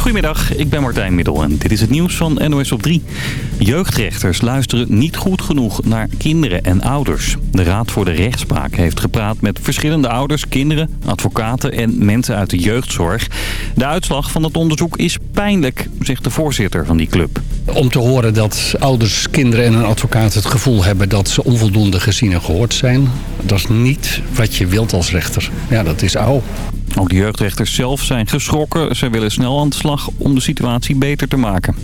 Goedemiddag, ik ben Martijn Middel en dit is het nieuws van NOS op 3. Jeugdrechters luisteren niet goed genoeg naar kinderen en ouders. De Raad voor de Rechtspraak heeft gepraat met verschillende ouders, kinderen, advocaten en mensen uit de jeugdzorg. De uitslag van het onderzoek is pijnlijk, zegt de voorzitter van die club. Om te horen dat ouders, kinderen en een advocaat het gevoel hebben dat ze onvoldoende gezien en gehoord zijn. Dat is niet wat je wilt als rechter. Ja, dat is oud. Ook de jeugdrechters zelf zijn geschrokken. Zij willen snel aan de slag om de situatie beter te maken.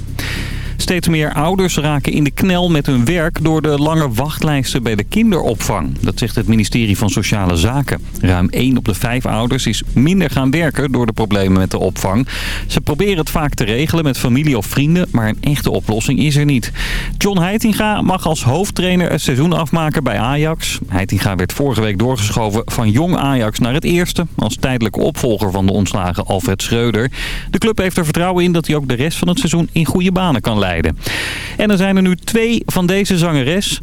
Steeds meer ouders raken in de knel met hun werk door de lange wachtlijsten bij de kinderopvang. Dat zegt het ministerie van Sociale Zaken. Ruim 1 op de 5 ouders is minder gaan werken door de problemen met de opvang. Ze proberen het vaak te regelen met familie of vrienden, maar een echte oplossing is er niet. John Heitinga mag als hoofdtrainer het seizoen afmaken bij Ajax. Heitinga werd vorige week doorgeschoven van jong Ajax naar het eerste... als tijdelijke opvolger van de ontslagen Alfred Schreuder. De club heeft er vertrouwen in dat hij ook de rest van het seizoen in goede banen kan leiden. En er zijn er nu twee van deze zangeres.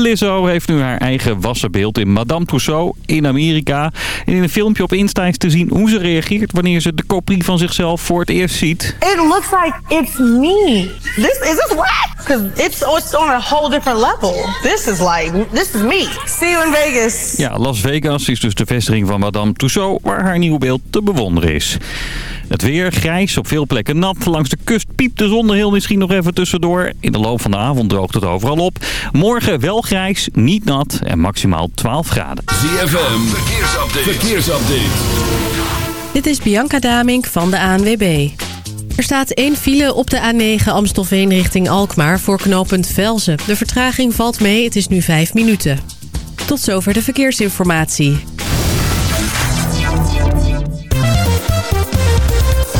Lizzo heeft nu haar eigen wassenbeeld in Madame Tussauds in Amerika. En in een filmpje op Insta is te zien hoe ze reageert wanneer ze de kopie van zichzelf voor het eerst ziet. It looks like it's me. This is this what? Because it's, it's on a whole different level. This is like, this is me. See you in Vegas. Ja, Las Vegas is dus de vestiging van Madame Tussauds waar haar nieuwe beeld te bewonderen is. Het weer grijs, op veel plekken nat. Langs de kust piept de zon er heel misschien nog even tussendoor. In de loop van de avond droogt het overal op. Morgen wel grijs, niet nat en maximaal 12 graden. ZFM, verkeersupdate. verkeersupdate. Dit is Bianca Damink van de ANWB. Er staat één file op de A9 Amstelveen richting Alkmaar voor knooppunt Velzen. De vertraging valt mee, het is nu 5 minuten. Tot zover de verkeersinformatie.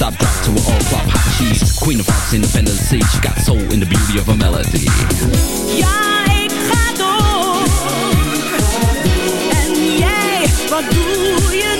stop drop to an all flop hot cheese. Queen of Fox in the fantasy, she got soul in the beauty of a melody. Ja, ik ga door. En jij, wat doe je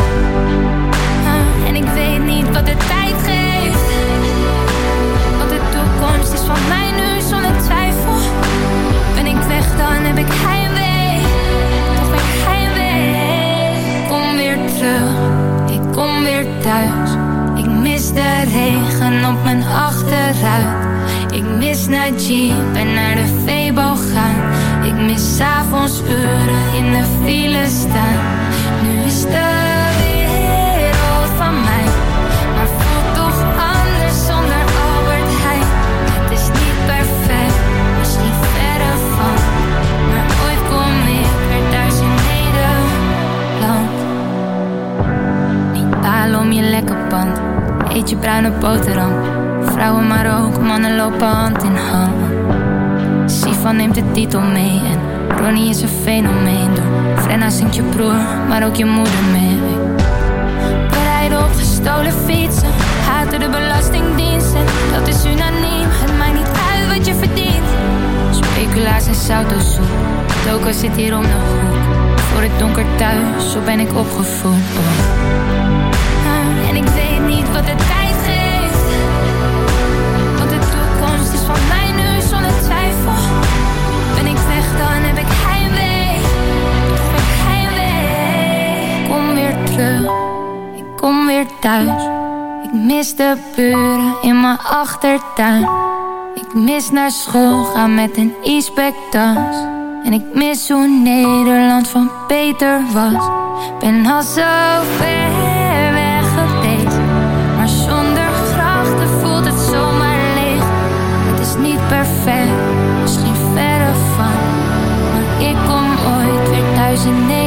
Jeep en naar de Febo gaan. Ik mis avonds uren in de file staan. Nu is de wereld van mij. Maar voelt toch anders zonder Albert Heijn. Het is niet perfect, misschien verre van. Maar ooit kom ik weer thuis in Nederland. Niet balen om je lekker pand. Eet je bruine boterham. Vrouwen maar ook, mannen lopen hand in hand. Sivan neemt de titel mee en Ronnie is een fenomeen. Door Frenna zingt je broer, maar ook je moeder mee. Rijden op gestolen fietsen, haten de belastingdiensten. Dat is unaniem, het maakt niet uit wat je verdient. Speculaas en sautosoep, Toko zit hier om de hoek. Voor het donker thuis, zo ben ik opgevoed. Thuis. Ik mis de buren in mijn achtertuin. Ik mis naar school gaan met een e-spectas. En ik mis hoe Nederland van Peter was. Ben al zo ver weg geweest. Maar zonder grachten voelt het zomaar leeg. Het is niet perfect, misschien verre van. Maar ik kom ooit weer thuis in Nederland.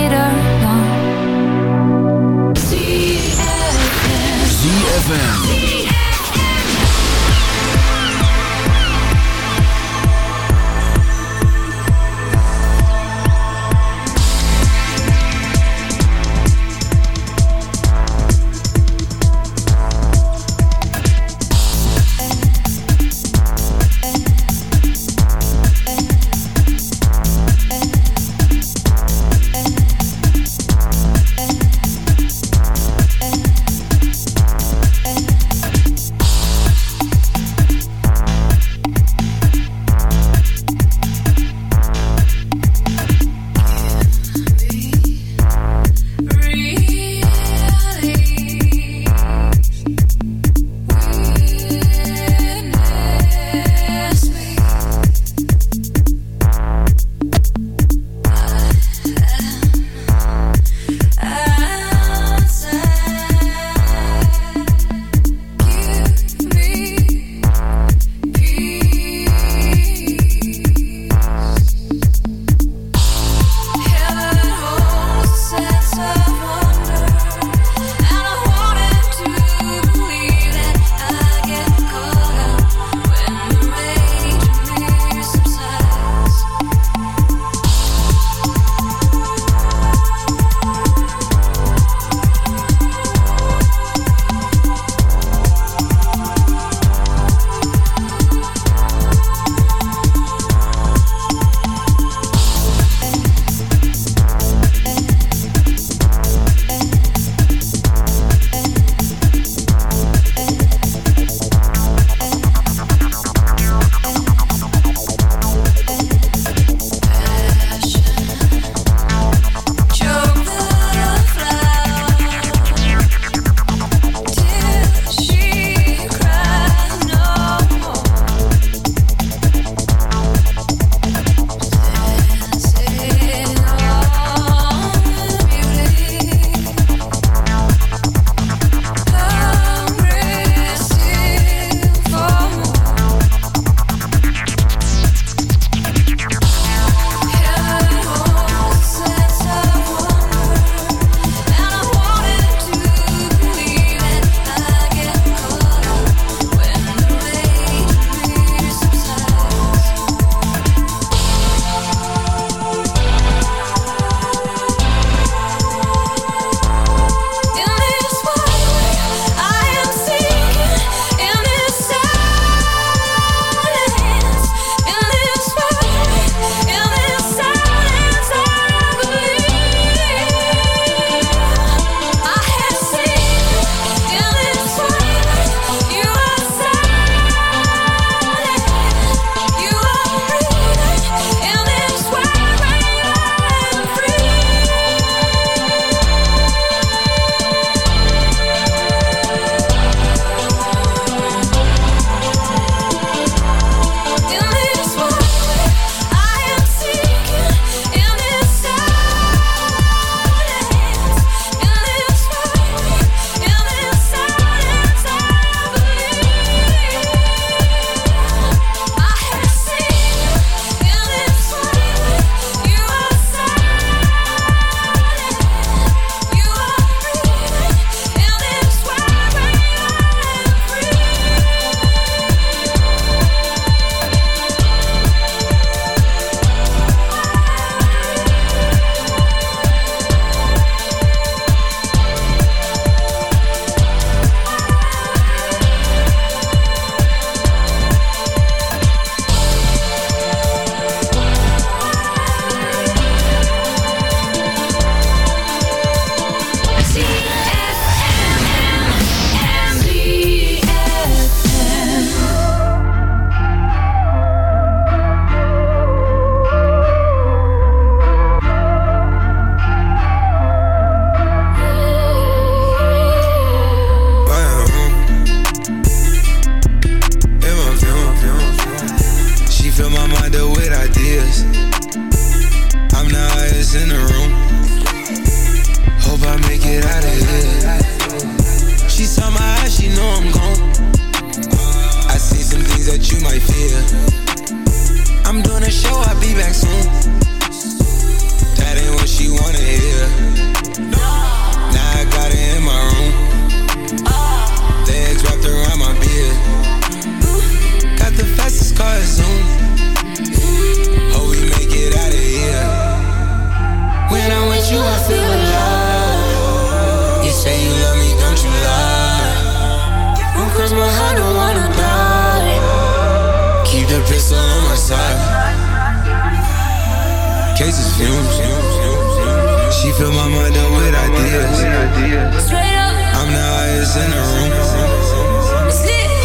Ideas. I'm the highest in the room.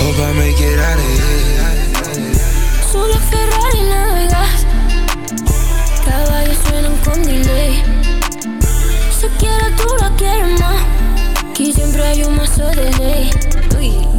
Hope I make it out of here. Solo Ferrari navegas Caballos suenan con delay Se quiere tú la quieres más Aquí siempre hay un mazo de ley Uy.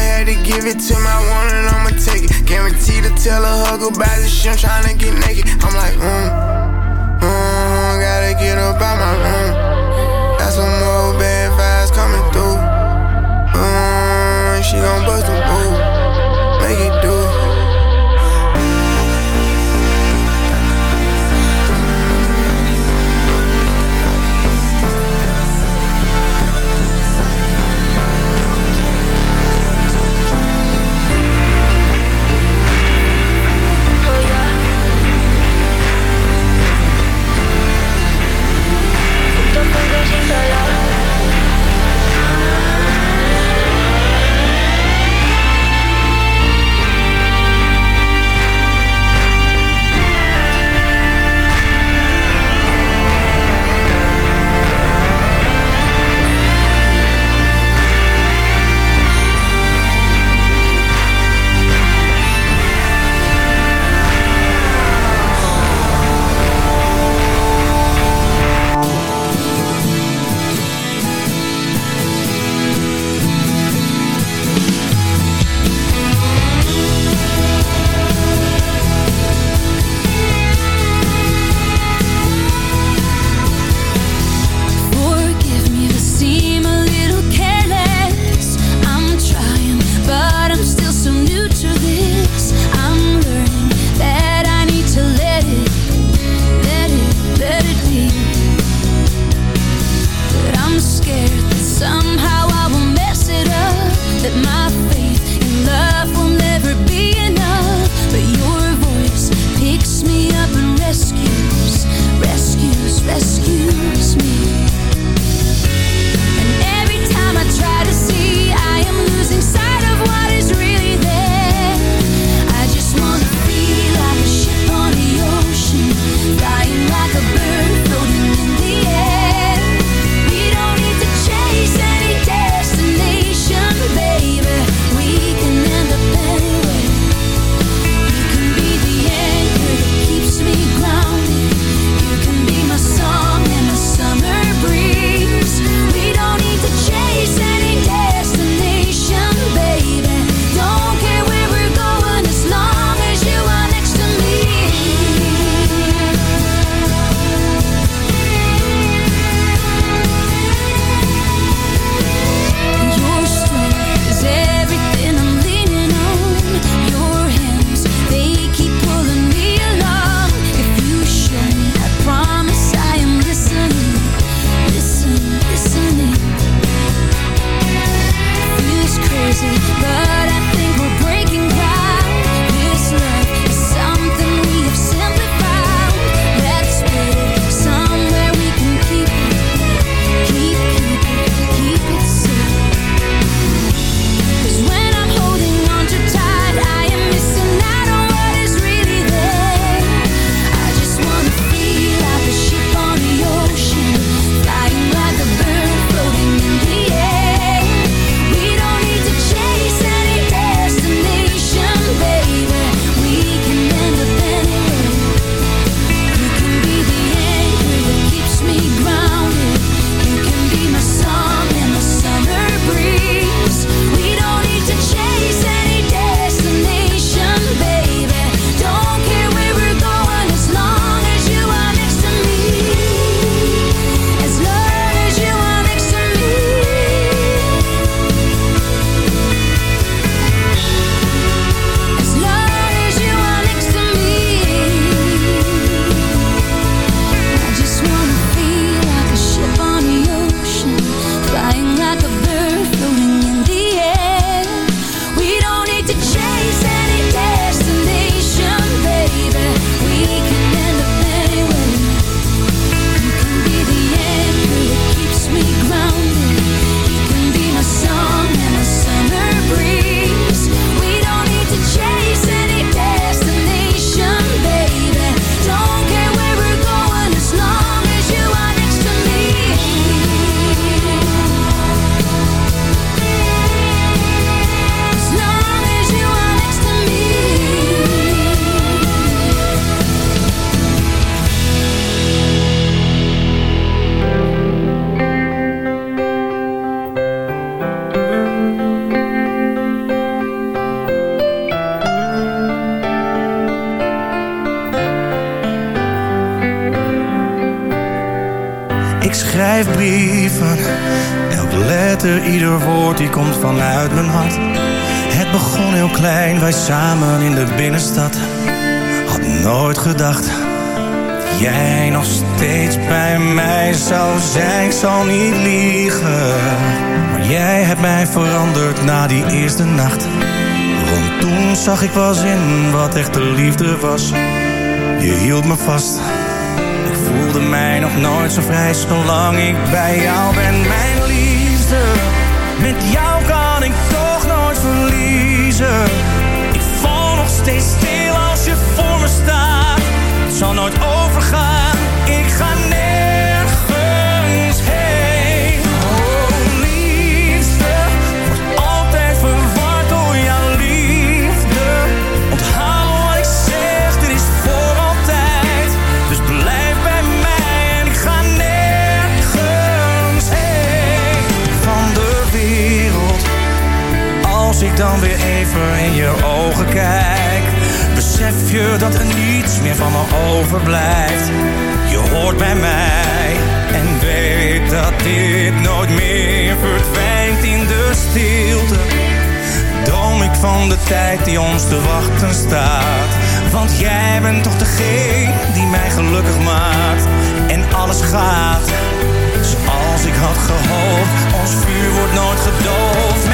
had to give it to my one and I'ma take it. Guaranteed to tell a hug about the shit, I'm tryna get naked. I'm like, mm, mm, gotta get up out my room. Got some more bad wij samen in de binnenstad. Had nooit gedacht dat jij nog steeds bij mij zou zijn. Ik zal niet liegen, maar jij hebt mij veranderd na die eerste nacht. Want toen zag ik pas in wat echte liefde was. Je hield me vast. Ik voelde mij nog nooit zo vrij zolang ik bij jou ben. Mijn liefde, met jou kan ik toch nooit verliezen. stay still. Die ons te wachten staat. Want jij bent toch degene die mij gelukkig maakt. En alles gaat zoals ik had gehoopt. Ons vuur wordt nooit gedoofd.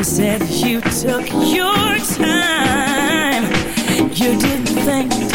And said you took your time. You didn't think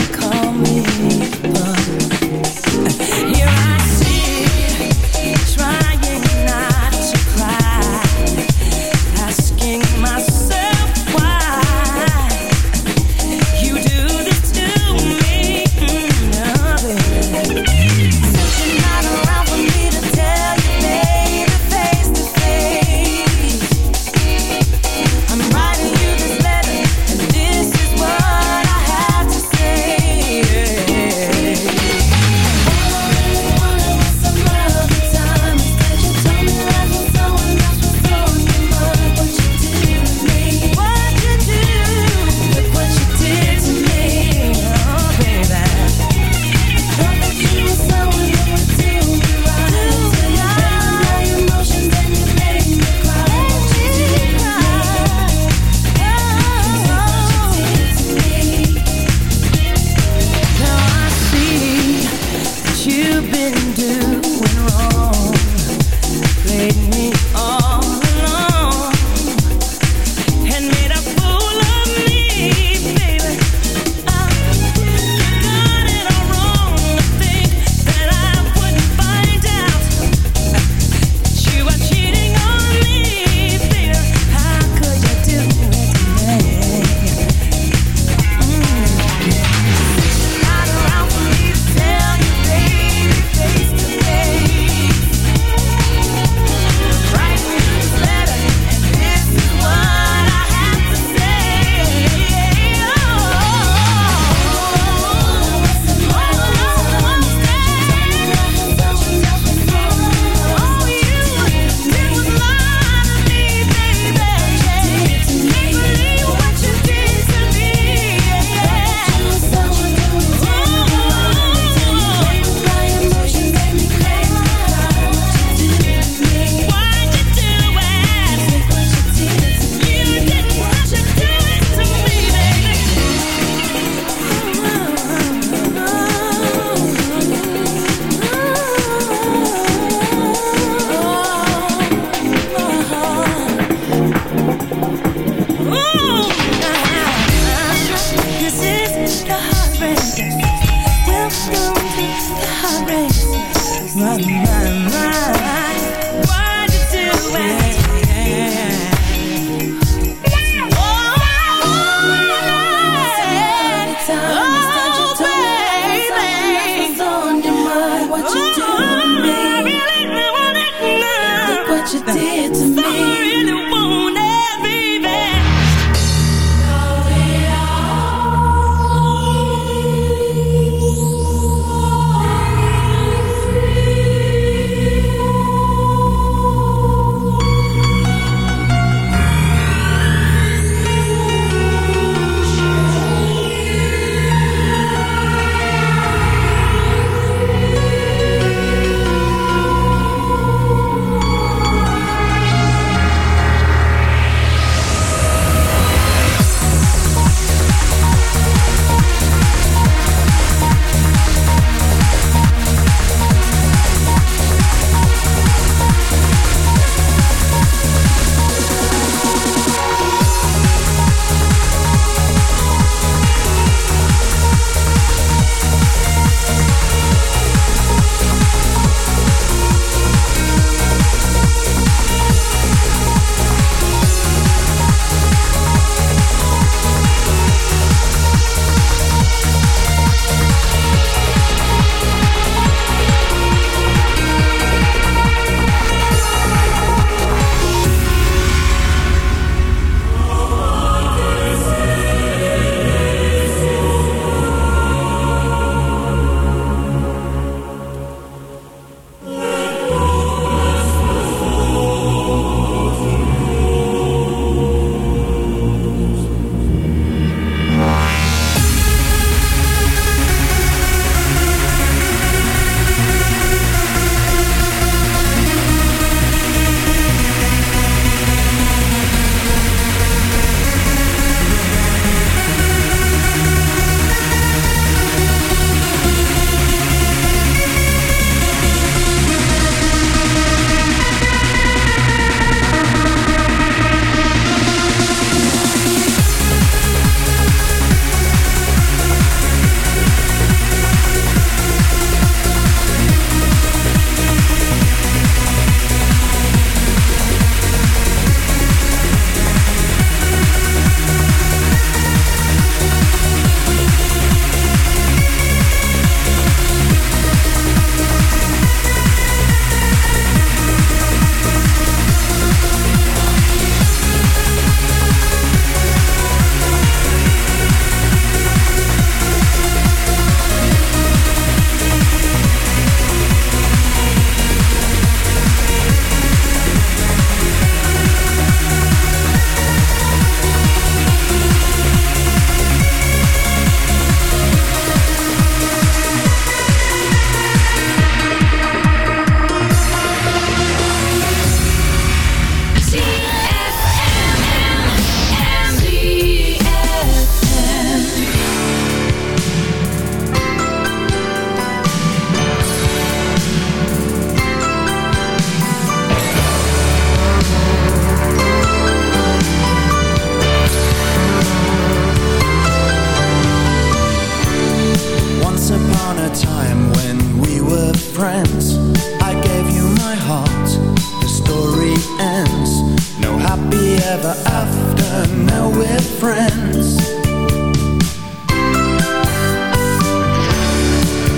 friends.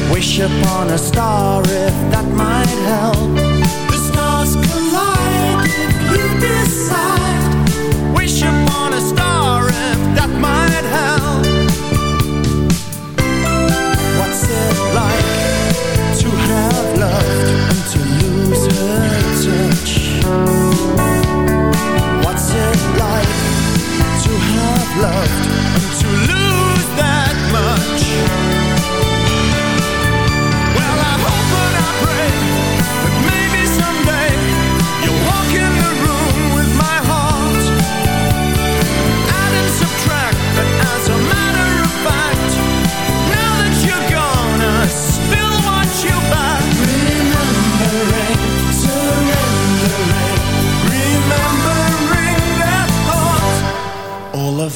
Wish upon a star if that might help. loved. And to lose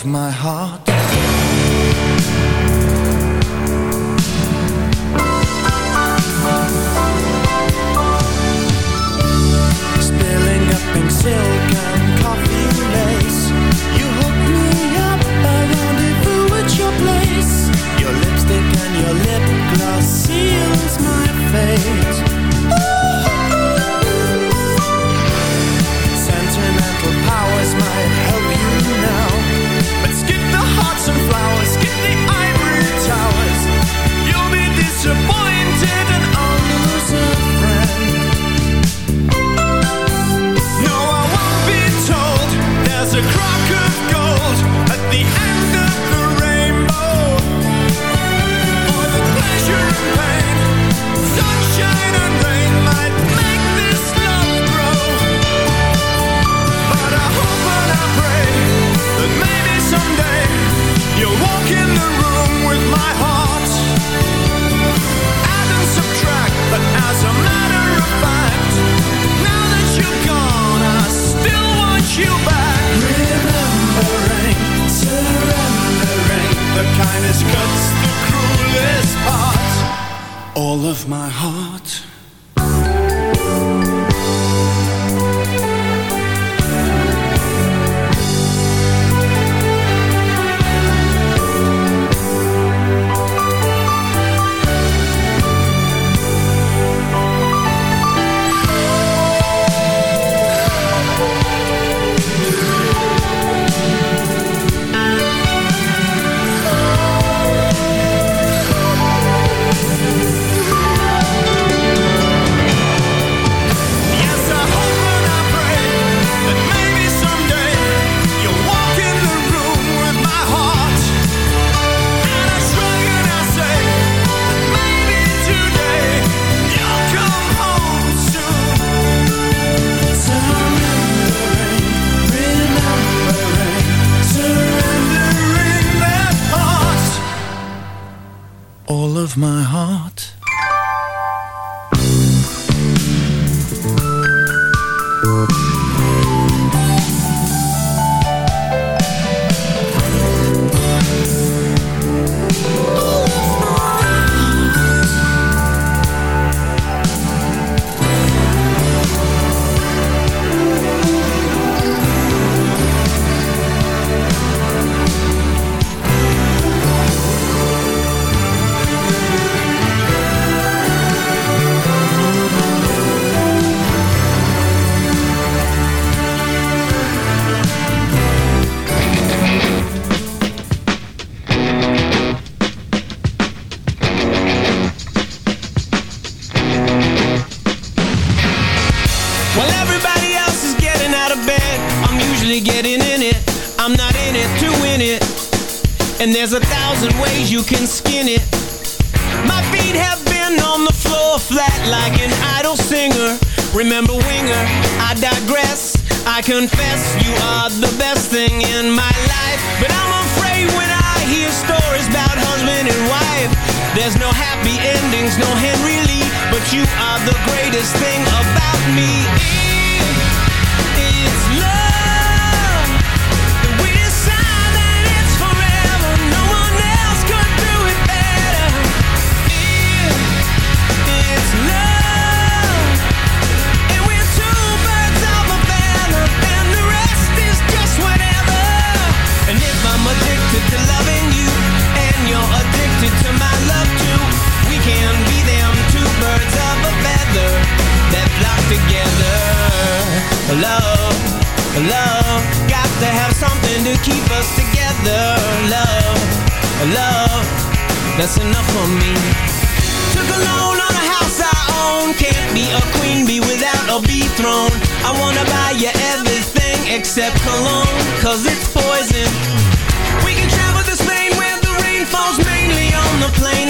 of my heart. Spilling up in silk and coffee lace. You hooked me up, a rendezvous at your place. Your lipstick and your lip gloss seals my fate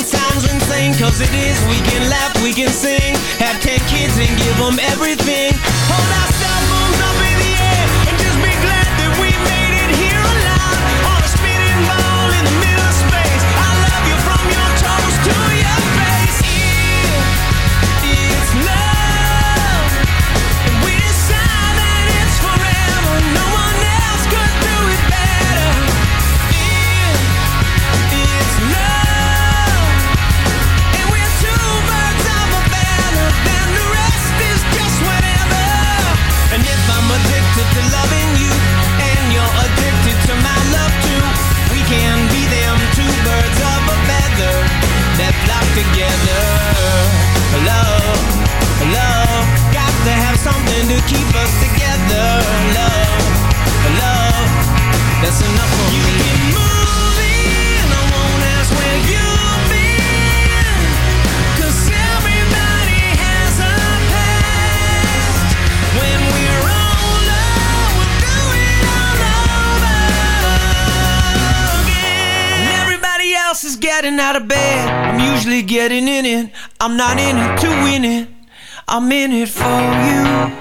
times and sing Cause it is, we can laugh, we can sing. Have ten kids and give them everything. Hold out something to keep us together. Love, love, that's enough for you me. You can move in, I won't ask where you've been. Cause everybody has a past. When we're older, we'll do it all over again. Everybody else is getting out of bed. I'm usually getting in it. I'm not in it to win it. I'm in it for you.